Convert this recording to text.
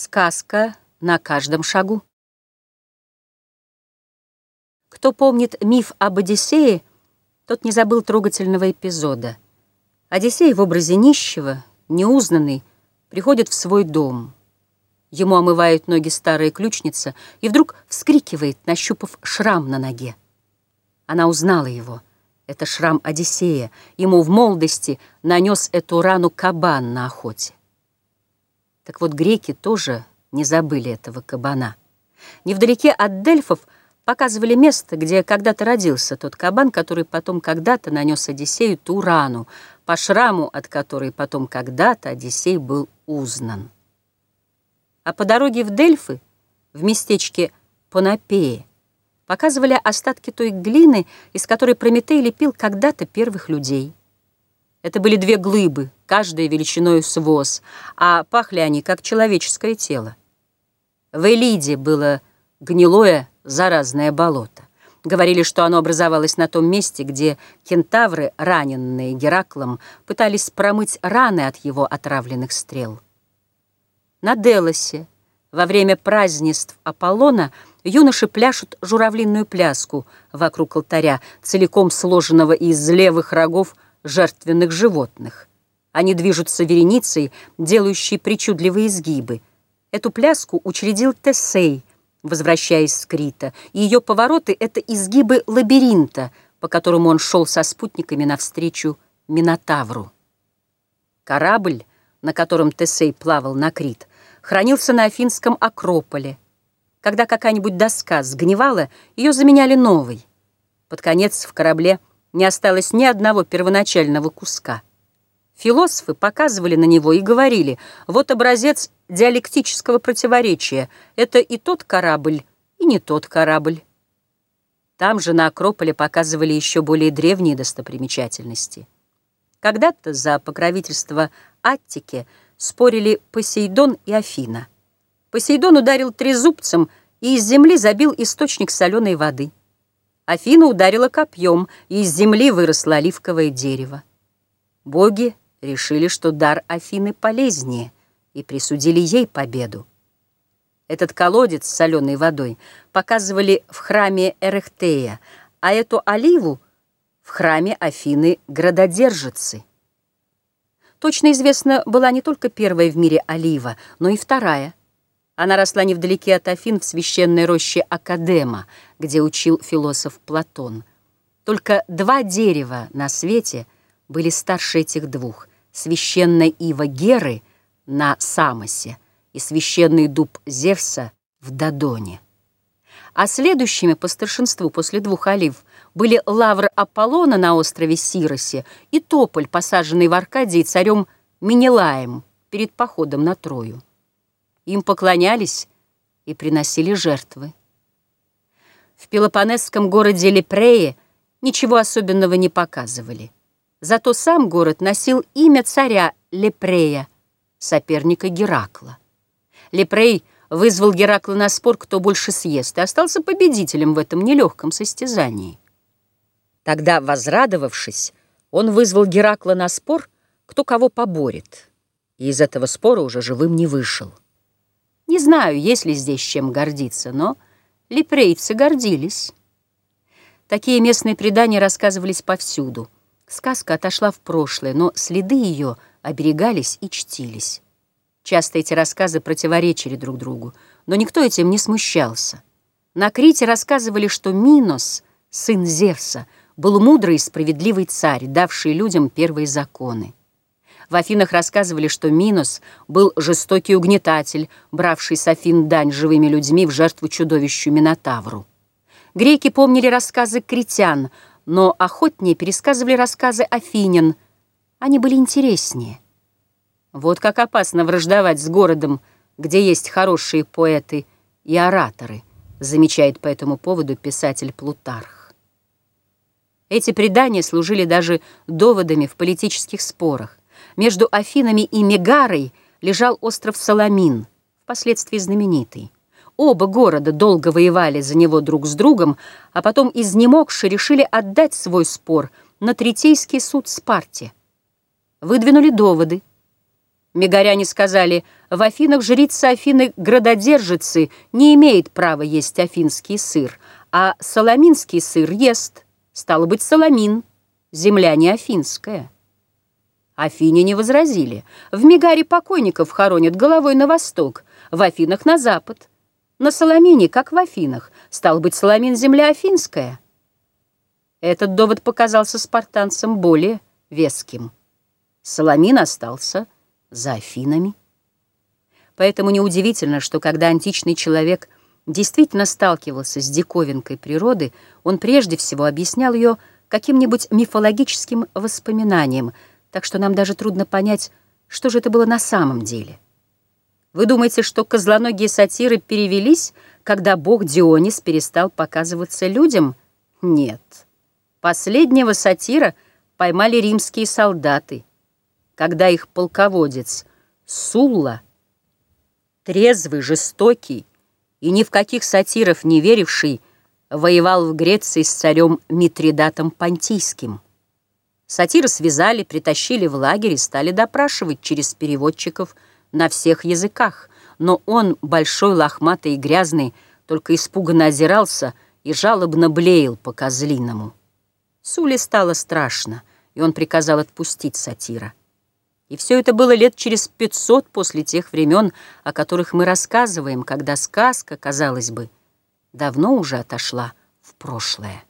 Сказка на каждом шагу. Кто помнит миф об Одиссее, тот не забыл трогательного эпизода. Одиссей в образе нищего, неузнанный, приходит в свой дом. Ему омывают ноги старая ключница и вдруг вскрикивает, нащупав шрам на ноге. Она узнала его. Это шрам Одиссея. Ему в молодости нанес эту рану кабан на охоте. Так вот, греки тоже не забыли этого кабана. Невдалеке от Дельфов показывали место, где когда-то родился тот кабан, который потом когда-то нанес Одиссею ту рану, по шраму от которой потом когда-то Одиссей был узнан. А по дороге в Дельфы, в местечке Понапее, показывали остатки той глины, из которой Прометей лепил когда-то первых людей. Это были две глыбы, каждая величиной с воз, а пахли они, как человеческое тело. В Элиде было гнилое заразное болото. Говорили, что оно образовалось на том месте, где кентавры, раненные Гераклом, пытались промыть раны от его отравленных стрел. На Делосе во время празднеств Аполлона юноши пляшут журавлиную пляску вокруг алтаря, целиком сложенного из левых рогов жертвенных животных. Они движутся вереницей, делающей причудливые изгибы. Эту пляску учредил Тесей, возвращаясь с Крита, и ее повороты — это изгибы лабиринта, по которому он шел со спутниками навстречу Минотавру. Корабль, на котором Тесей плавал на Крит, хранился на Афинском Акрополе. Когда какая-нибудь доска сгнивала, ее заменяли новой. Под конец в корабле не осталось ни одного первоначального куска. Философы показывали на него и говорили, вот образец диалектического противоречия, это и тот корабль, и не тот корабль. Там же на Акрополе показывали еще более древние достопримечательности. Когда-то за покровительство Аттике спорили Посейдон и Афина. Посейдон ударил трезубцем и из земли забил источник соленой воды. Афина ударила копьем, и из земли выросло оливковое дерево. Боги решили, что дар Афины полезнее, и присудили ей победу. Этот колодец с соленой водой показывали в храме Эрехтея, а эту оливу — в храме Афины Градодержицы. Точно известно, была не только первая в мире олива, но и вторая — она росла невдалеке от Афин в священной роще Академа, где учил философ Платон. Только два дерева на свете были старше этих двух — священная ива Геры на Самосе и священный дуб Зевса в Дадоне. А следующими по старшинству после двух олив были лавр Аполлона на острове Сиросе и тополь, посаженный в Аркадии царем Менелаем перед походом на Трою. Им поклонялись и приносили жертвы. В Пелопонесском городе Лепрее ничего особенного не показывали. Зато сам город носил имя царя Лепрея, соперника Геракла. Лепрей вызвал Геракла на спор, кто больше съест, и остался победителем в этом нелегком состязании. Тогда, возрадовавшись, он вызвал Геракла на спор, кто кого поборет, и из этого спора уже живым не вышел. Знаю, есть ли здесь чем гордиться, но липрейцы гордились. Такие местные предания рассказывались повсюду. Сказка отошла в прошлое, но следы ее оберегались и чтились. Часто эти рассказы противоречили друг другу, но никто этим не смущался. На Крите рассказывали, что Минос, сын Зевса, был мудрый и справедливый царь, давший людям первые законы. В Афинах рассказывали, что Минос был жестокий угнетатель, бравший с Афин дань живыми людьми в жертву чудовищу Минотавру. Греки помнили рассказы критян, но охотнее пересказывали рассказы афинян. Они были интереснее. Вот как опасно враждовать с городом, где есть хорошие поэты и ораторы, замечает по этому поводу писатель Плутарх. Эти предания служили даже доводами в политических спорах. Между Афинами и Мегарой лежал остров Саламин, впоследствии знаменитый. Оба города долго воевали за него друг с другом, а потом изнемогши решили отдать свой спор на Третейский суд Спарте. Выдвинули доводы. Мегаряне сказали, в Афинах жрица Афины-градодержицы не имеет права есть афинский сыр, а соломинский сыр ест, стало быть, соломин, земля не афинская. Афине не возразили. В Мегаре покойников хоронят головой на восток, в Афинах на запад. На Соломине, как в Афинах, стал быть, Соломин земля афинская. Этот довод показался спартанцам более веским. Соломин остался за Афинами. Поэтому неудивительно, что когда античный человек действительно сталкивался с диковинкой природы, он прежде всего объяснял ее каким-нибудь мифологическим воспоминанием, так что нам даже трудно понять, что же это было на самом деле. Вы думаете, что козлоногие сатиры перевелись, когда бог Дионис перестал показываться людям? Нет. Последнего сатира поймали римские солдаты, когда их полководец Сулла, трезвый, жестокий и ни в каких сатиров не веривший, воевал в Греции с царем Митридатом Понтийским. Сатиры связали, притащили в лагерь и стали допрашивать через переводчиков на всех языках, но он, большой, лохматый и грязный, только испуганно озирался и жалобно блеял по-козлиному. Суле стало страшно, и он приказал отпустить сатира. И все это было лет через пятьсот после тех времен, о которых мы рассказываем, когда сказка, казалось бы, давно уже отошла в прошлое.